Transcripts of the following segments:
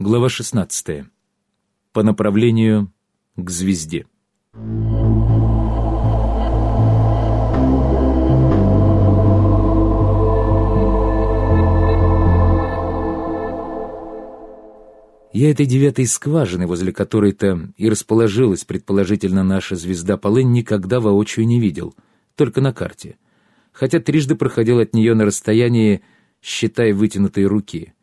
Глава 16. По направлению к звезде. Я этой девятой скважины, возле которой-то и расположилась, предположительно, наша звезда Полынь, никогда воочию не видел, только на карте. Хотя трижды проходил от нее на расстоянии, считай, вытянутой руки.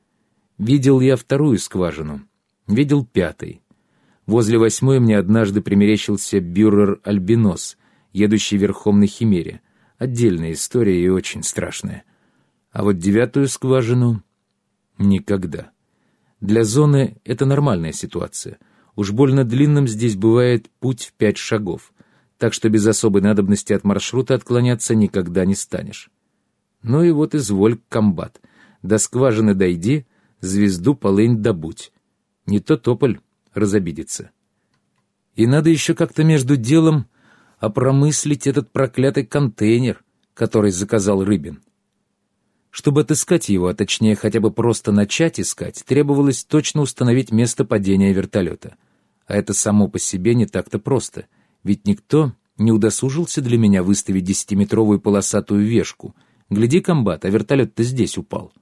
Видел я вторую скважину, видел пятой. Возле восьмой мне однажды примерещился бюрер-альбинос, едущий верхом на химере. Отдельная история и очень страшная. А вот девятую скважину — никогда. Для зоны это нормальная ситуация. Уж больно длинным здесь бывает путь в пять шагов, так что без особой надобности от маршрута отклоняться никогда не станешь. Ну и вот изволь, комбат. До скважины дойди, звезду полынь добудь. Не то тополь разобидится. И надо еще как-то между делом опромыслить этот проклятый контейнер, который заказал Рыбин. Чтобы отыскать его, а точнее хотя бы просто начать искать, требовалось точно установить место падения вертолета. А это само по себе не так-то просто, ведь никто не удосужился для меня выставить десятиметровую полосатую вешку. Гляди, комбат, а вертолет-то здесь упал.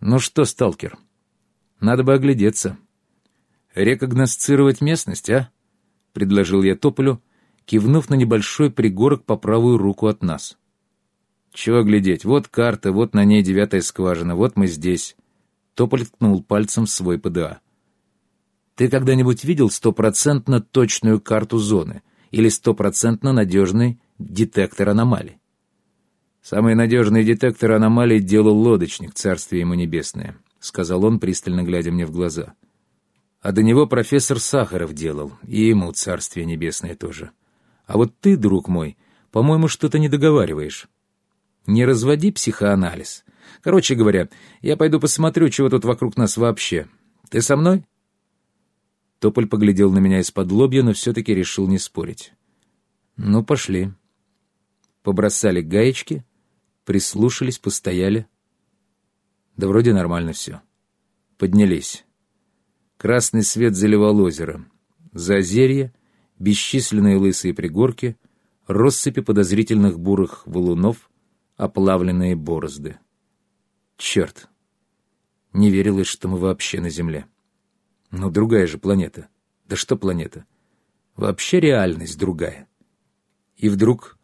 Ну что, сталкер, надо бы оглядеться. Рекогносцировать местность, а? — предложил я Тополю, кивнув на небольшой пригорок по правую руку от нас. «Чего глядеть? Вот карта, вот на ней девятая скважина, вот мы здесь». Тополь ткнул пальцем в свой ПДА. «Ты когда-нибудь видел стопроцентно точную карту зоны или стопроцентно надежный детектор аномалий?» «Самый надежный детектор аномалий делал лодочник, царствие ему небесное», — сказал он, пристально глядя мне в глаза. «А до него профессор Сахаров делал, и ему царствие небесное тоже. А вот ты, друг мой, по-моему, что-то не договариваешь. Не разводи психоанализ. Короче говоря, я пойду посмотрю, чего тут вокруг нас вообще. Ты со мной?» Тополь поглядел на меня из-под лобья, но все-таки решил не спорить. «Ну, пошли». Побросали гаечки, прислушались, постояли. Да вроде нормально все. Поднялись. Красный свет заливал озеро. Зазерье, бесчисленные лысые пригорки, россыпи подозрительных бурых валунов, оплавленные борозды. Черт! Не верилось, что мы вообще на Земле. Но другая же планета. Да что планета? Вообще реальность другая. И вдруг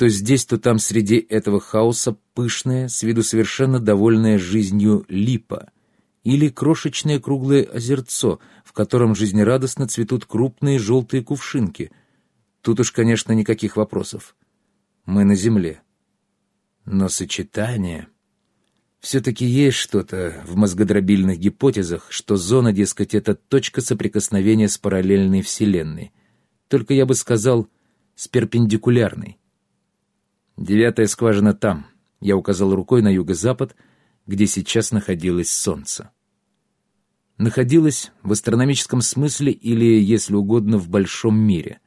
то здесь, то там среди этого хаоса пышная, с виду совершенно довольная жизнью липа или крошечное круглое озерцо, в котором жизнерадостно цветут крупные желтые кувшинки. Тут уж, конечно, никаких вопросов. Мы на Земле. Но сочетание... Все-таки есть что-то в мозгодробильных гипотезах, что зона, дескать, это точка соприкосновения с параллельной Вселенной. Только я бы сказал, с перпендикулярной. Девятая скважина там. Я указал рукой на юго-запад, где сейчас находилось солнце. Находилось в астрономическом смысле или, если угодно, в большом мире.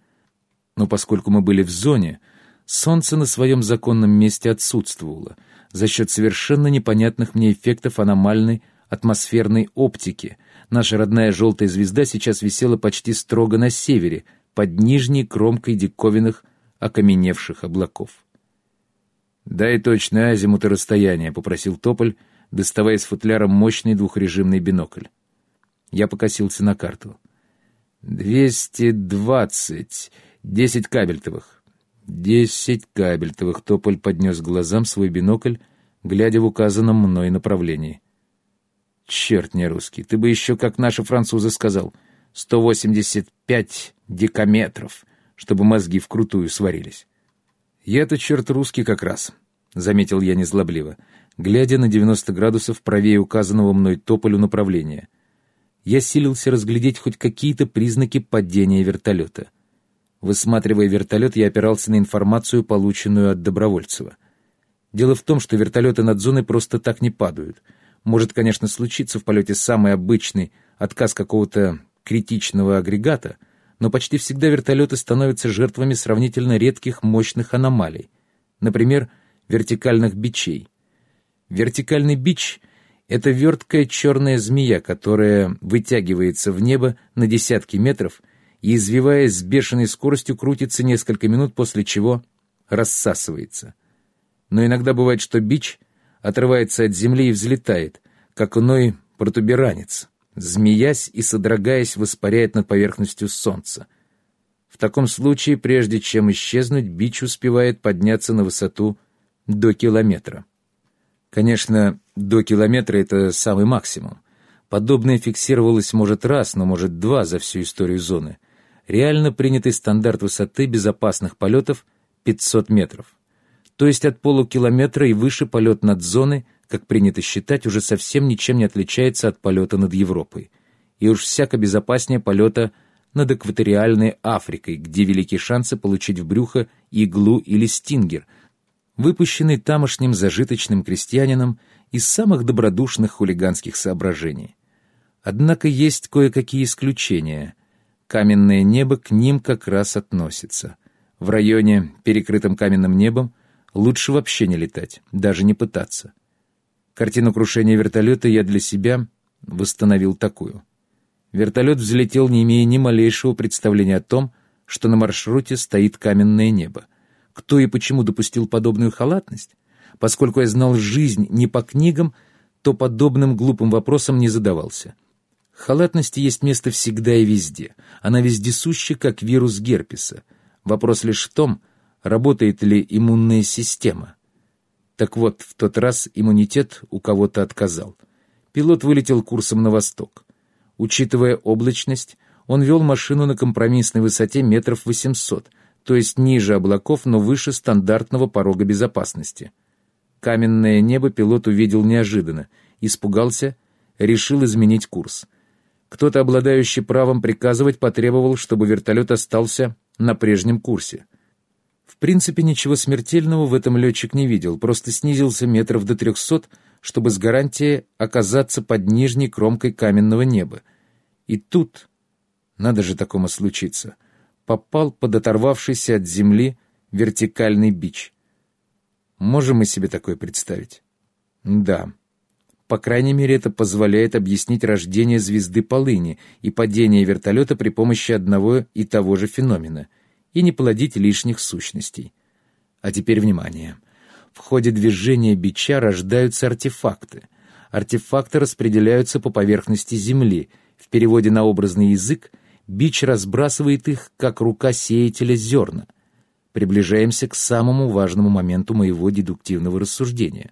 Но поскольку мы были в зоне, Солнце на своем законном месте отсутствовало за счет совершенно непонятных мне эффектов аномальной атмосферной оптики. Наша родная желтая звезда сейчас висела почти строго на севере, под нижней кромкой диковинных окаменевших облаков. «Дай точное азимут расстояние», — попросил Тополь, доставая из футляра мощный двухрежимный бинокль. Я покосился на карту. «Двести двадцать. Десять кабельтовых. Десять кабельтовых тополь поднес к глазам свой бинокль, глядя в указанном мной направлении. Черт не русский, ты бы еще, как наши французы, сказал, сто восемьдесят пять декаметров, чтобы мозги вкрутую сварились. Я-то черт русский как раз, — заметил я незлобливо, глядя на девяносто градусов правее указанного мной тополю направления. Я силился разглядеть хоть какие-то признаки падения вертолета — Высматривая вертолет, я опирался на информацию, полученную от Добровольцева. Дело в том, что вертолеты над зоной просто так не падают. Может, конечно, случиться в полете самый обычный отказ какого-то критичного агрегата, но почти всегда вертолеты становятся жертвами сравнительно редких мощных аномалий. Например, вертикальных бичей. Вертикальный бич Это верткая черная змея, которая вытягивается в небо на десятки метров и, извиваясь с бешеной скоростью, крутится несколько минут, после чего рассасывается. Но иногда бывает, что бич отрывается от земли и взлетает, как иной протуберанец, змеясь и содрогаясь, воспаряет над поверхностью солнца. В таком случае, прежде чем исчезнуть, бич успевает подняться на высоту до километра. Конечно, до километра это самый максимум. Подобное фиксировалось, может, раз, но, может, два за всю историю зоны. Реально принятый стандарт высоты безопасных полетов — 500 метров. То есть от полукилометра и выше полет над зоной, как принято считать, уже совсем ничем не отличается от полета над Европой. И уж всяко безопаснее полета над экваториальной Африкой, где велики шансы получить в брюхо иглу или стингер — выпущенный тамошним зажиточным крестьянином из самых добродушных хулиганских соображений. Однако есть кое-какие исключения. Каменное небо к ним как раз относится. В районе, перекрытом каменным небом, лучше вообще не летать, даже не пытаться. Картину крушения вертолета я для себя восстановил такую. Вертолет взлетел, не имея ни малейшего представления о том, что на маршруте стоит каменное небо кто и почему допустил подобную халатность, поскольку я знал жизнь не по книгам, то подобным глупым вопросом не задавался. Халатности есть место всегда и везде. Она вездесуща, как вирус герпеса. Вопрос лишь в том, работает ли иммунная система. Так вот, в тот раз иммунитет у кого-то отказал. Пилот вылетел курсом на восток. Учитывая облачность, он вел машину на компромиссной высоте метров 800, то есть ниже облаков, но выше стандартного порога безопасности. Каменное небо пилот увидел неожиданно, испугался, решил изменить курс. Кто-то, обладающий правом приказывать, потребовал, чтобы вертолет остался на прежнем курсе. В принципе, ничего смертельного в этом летчик не видел, просто снизился метров до трехсот, чтобы с гарантией оказаться под нижней кромкой каменного неба. И тут, надо же такому случиться, попал под оторвавшийся от земли вертикальный бич. Можем мы себе такое представить? Да. По крайней мере, это позволяет объяснить рождение звезды полыни и падение вертолета при помощи одного и того же феномена и не плодить лишних сущностей. А теперь внимание. В ходе движения бича рождаются артефакты. Артефакты распределяются по поверхности Земли. В переводе на образный язык — Бич разбрасывает их, как рука сеятеля зерна. Приближаемся к самому важному моменту моего дедуктивного рассуждения.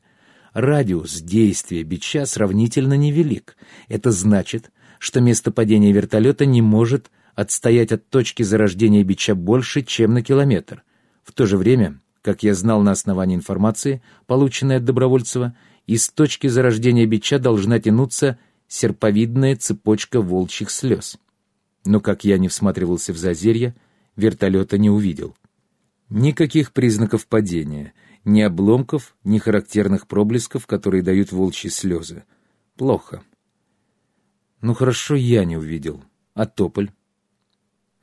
Радиус действия бича сравнительно невелик. Это значит, что место падения вертолета не может отстоять от точки зарождения бича больше, чем на километр. В то же время, как я знал на основании информации, полученной от Добровольцева, из точки зарождения бича должна тянуться серповидная цепочка волчьих слез но, как я не всматривался в зазерье, вертолета не увидел. Никаких признаков падения, ни обломков, ни характерных проблесков, которые дают волчьи слезы. Плохо. Ну хорошо, я не увидел. А Тополь?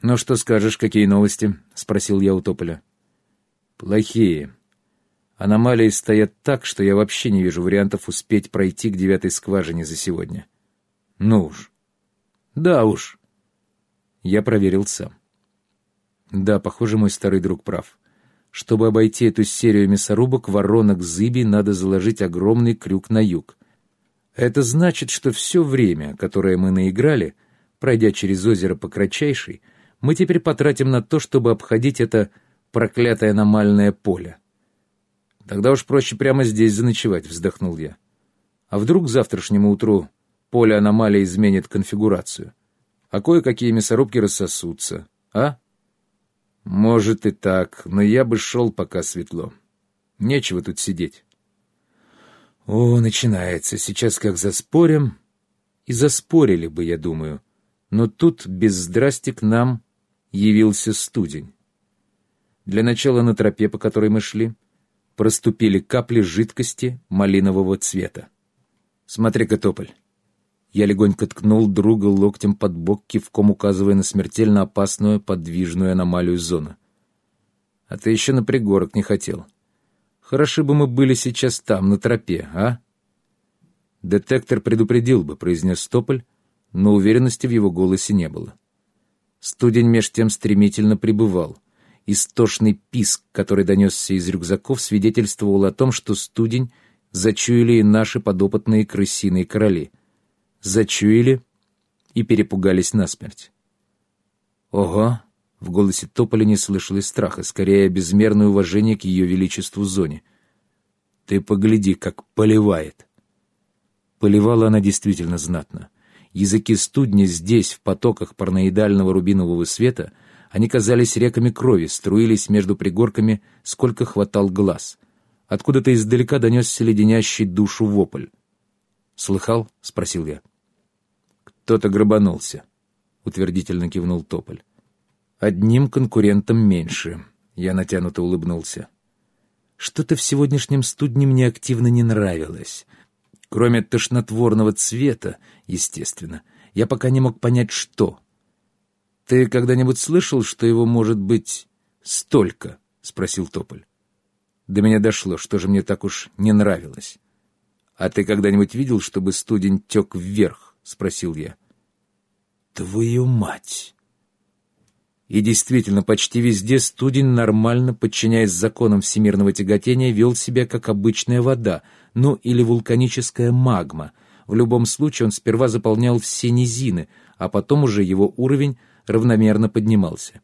«Ну что скажешь, какие новости?» — спросил я у Тополя. «Плохие. Аномалии стоят так, что я вообще не вижу вариантов успеть пройти к девятой скважине за сегодня». «Ну уж». «Да уж. Я проверил сам. Да, похоже, мой старый друг прав. Чтобы обойти эту серию мясорубок, воронок, зыби, надо заложить огромный крюк на юг. Это значит, что все время, которое мы наиграли, пройдя через озеро по кратчайшей, мы теперь потратим на то, чтобы обходить это проклятое аномальное поле. Тогда уж проще прямо здесь заночевать, вздохнул я. А вдруг завтрашнему утру поле аномалии изменит конфигурацию? а кое-какие мясорубки рассосутся, а? Может и так, но я бы шел, пока светло. Нечего тут сидеть. О, начинается. Сейчас как заспорим. И заспорили бы, я думаю. Но тут без здрасти к нам явился студень. Для начала на тропе, по которой мы шли, проступили капли жидкости малинового цвета. Смотри-ка, тополь. Я легонько ткнул друга локтем под бок, кивком указывая на смертельно опасную подвижную аномалию зоны. «А ты еще на пригорок не хотел. Хороши бы мы были сейчас там, на тропе, а?» «Детектор предупредил бы», — произнес Тополь, но уверенности в его голосе не было. Студень меж тем стремительно пребывал. Истошный писк, который донесся из рюкзаков, свидетельствовал о том, что студень зачуяли и наши подопытные крысиные короли. Зачуяли и перепугались насмерть. «Ого!» — в голосе Тополя не слышалось страха, скорее безмерное уважение к ее величеству зоне. «Ты погляди, как поливает!» Поливала она действительно знатно. Языки студня здесь, в потоках параноидального рубинового света, они казались реками крови, струились между пригорками, сколько хватал глаз. Откуда-то издалека донесся леденящий душу вопль. «Слыхал?» — спросил я. «Кто-то грабанулся», — утвердительно кивнул Тополь. «Одним конкурентом меньше», — я натянуто улыбнулся. Что-то в сегодняшнем студне мне активно не нравилось. Кроме тошнотворного цвета, естественно, я пока не мог понять, что. «Ты когда-нибудь слышал, что его может быть столько?» — спросил Тополь. До меня дошло, что же мне так уж не нравилось. «А ты когда-нибудь видел, чтобы студень тек вверх?» — спросил я. «Твою мать!» И действительно, почти везде студень, нормально, подчиняясь законам всемирного тяготения, вел себя как обычная вода, ну или вулканическая магма. В любом случае он сперва заполнял все низины, а потом уже его уровень равномерно поднимался.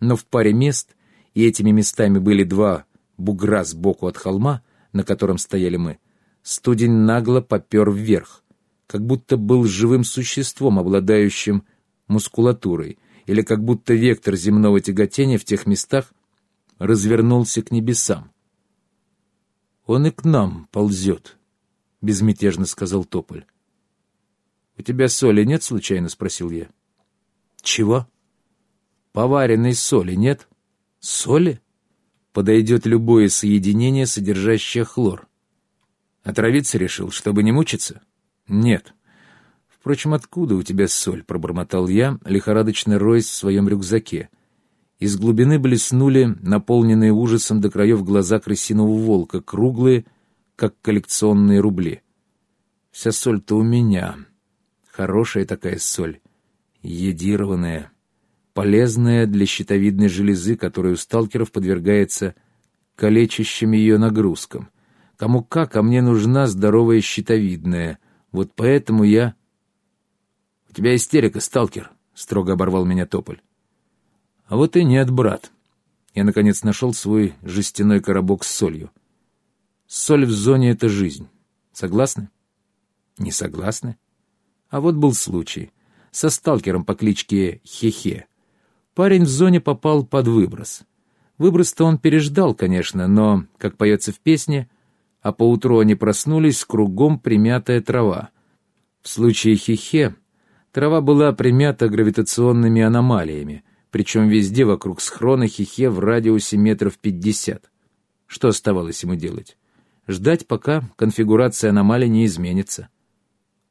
Но в паре мест, и этими местами были два бугра сбоку от холма, на котором стояли мы, студень нагло попер вверх, как будто был живым существом, обладающим мускулатурой — или как будто вектор земного тяготения в тех местах развернулся к небесам. «Он и к нам ползет», — безмятежно сказал Тополь. «У тебя соли нет, случайно?» — спросил я. «Чего?» «Поваренной соли нет?» «Соли?» «Подойдет любое соединение, содержащее хлор». «Отравиться решил, чтобы не мучиться?» «Нет». «Впрочем, откуда у тебя соль?» — пробормотал я, лихорадочно роясь в своем рюкзаке. Из глубины блеснули наполненные ужасом до краев глаза крысиного волка, круглые, как коллекционные рубли. «Вся соль-то у меня. Хорошая такая соль, едированная, полезная для щитовидной железы, которая у сталкеров подвергается калечащим ее нагрузкам. Кому как, а мне нужна здоровая щитовидная. Вот поэтому я «У тебя истерика, сталкер», — строго оборвал меня Тополь. «А вот и нет, брат». Я, наконец, нашел свой жестяной коробок с солью. Соль в зоне — это жизнь. Согласны? Не согласны? А вот был случай. Со сталкером по кличке Хехе. Парень в зоне попал под выброс. Выброс-то он переждал, конечно, но, как поется в песне, а поутру они проснулись, кругом примятая трава. В случае Хехе Трава была примята гравитационными аномалиями, причем везде вокруг схрона Хихе в радиусе метров пятьдесят. Что оставалось ему делать? Ждать, пока конфигурация аномалии не изменится.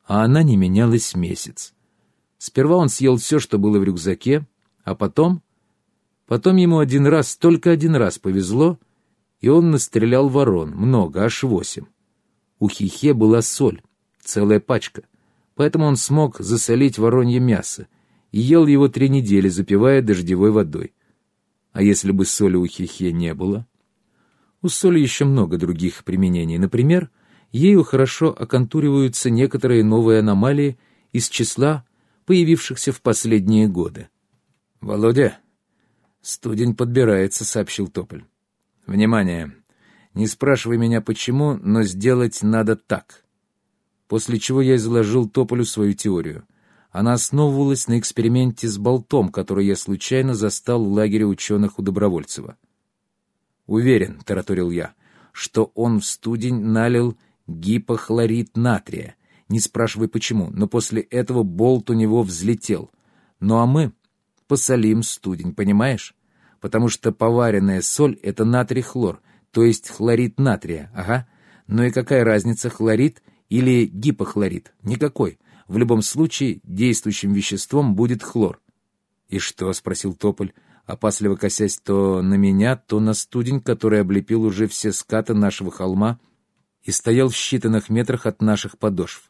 А она не менялась месяц. Сперва он съел все, что было в рюкзаке, а потом... Потом ему один раз, только один раз повезло, и он настрелял ворон, много, аж восемь. У Хихе была соль, целая пачка — поэтому он смог засолить воронье мясо и ел его три недели, запивая дождевой водой. А если бы соли у хихе не было? У соли еще много других применений. Например, ею хорошо оконтуриваются некоторые новые аномалии из числа появившихся в последние годы. «Володя, студень подбирается», — сообщил Тополь. «Внимание! Не спрашивай меня почему, но сделать надо так после чего я изложил Тополю свою теорию. Она основывалась на эксперименте с болтом, который я случайно застал в лагере ученых у Добровольцева. «Уверен», — тараторил я, — «что он в студень налил гипохлорид натрия. Не спрашивай почему, но после этого болт у него взлетел. Ну а мы посолим студень, понимаешь? Потому что поваренная соль — это натрий-хлор, то есть хлорид натрия, ага. Ну и какая разница, хлорид — или гипохлорид. Никакой. В любом случае действующим веществом будет хлор. «И что?» — спросил Тополь, опасливо косясь то на меня, то на студень, который облепил уже все скаты нашего холма и стоял в считанных метрах от наших подошв.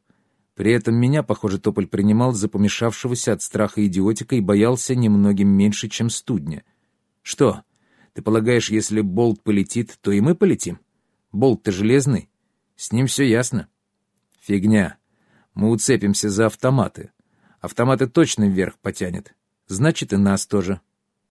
При этом меня, похоже, Тополь принимал за помешавшегося от страха идиотика и боялся немногим меньше, чем студня. «Что, ты полагаешь, если болт полетит, то и мы полетим? Болт-то железный. С ним все ясно». «Фигня. Мы уцепимся за автоматы. Автоматы точно вверх потянет. Значит, и нас тоже.